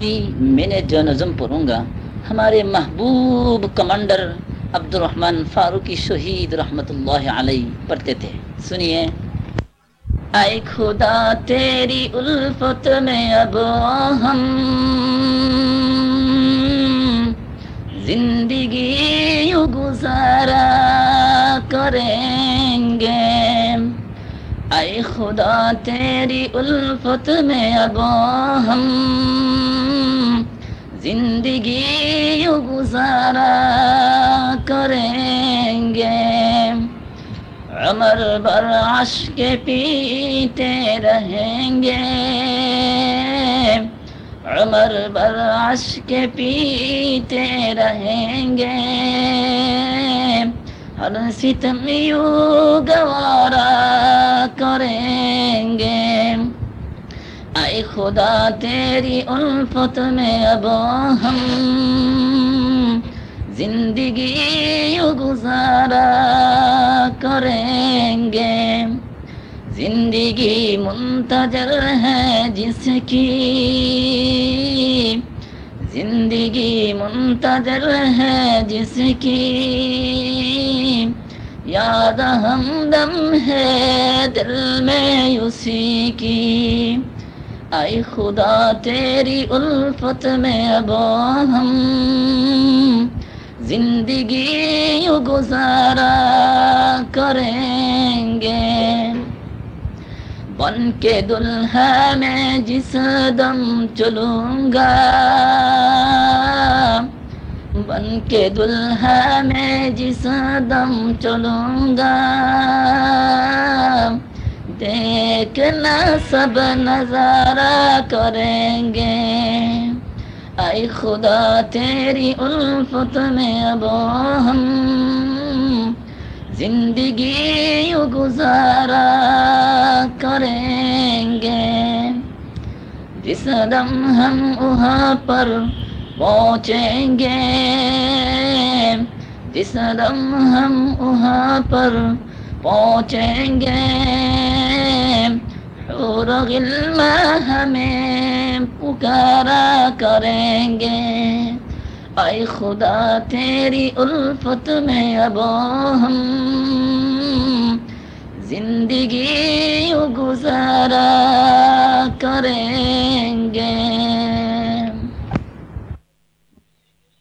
جی، میں نے جو نظم پڑھوں گا۔ ہمارے محبوب کمانڈر عبد الرحمن فاروقی شہید رحمت اللہ علیہ پڑھتے تھے۔ سنیے۔ اے خدا، تیری الفت میں اب ہم زندگی گزارا کریں گے۔ اے خدا، تیری الفت میں اب ہم زندگی گزارا کریں گے۔ عمر برعش کے پیتے رہیں گے۔ عمر برعش کے پیتے رہیں گے۔ ہر ستم یوں گوارا کریں گے۔ اے خدا، تیری الفت میں اب ہم زندگی گزارا کریں گے۔ زندگی منتظر ہے جس کی۔ زندگی منتظر ہے جس کی۔ یاد ہمدم ہے دل میں اسی کی۔ اے خدا، تیری الفت میں اب ہم۔ زندگی یوں گزارا کریں گے۔ بن کے دلہا میں جس دم چلوں گا۔ بن کے دلہا میں جس دم چلوں گا۔ دیکھنا سب نظارہ کریں گے۔ اے خدا، تیری الفت میں اب ہم زندگی گزارا کریں گے۔ جس دم ہم وہاں پر پہنچیں گے۔ جس دم ہم وہاں پر پہنچیں گے۔ اور غلمہ ہمیں پکارا کریں گے۔ اے خدا، تیری الفت میں اب ہم زندگی گزارا کریں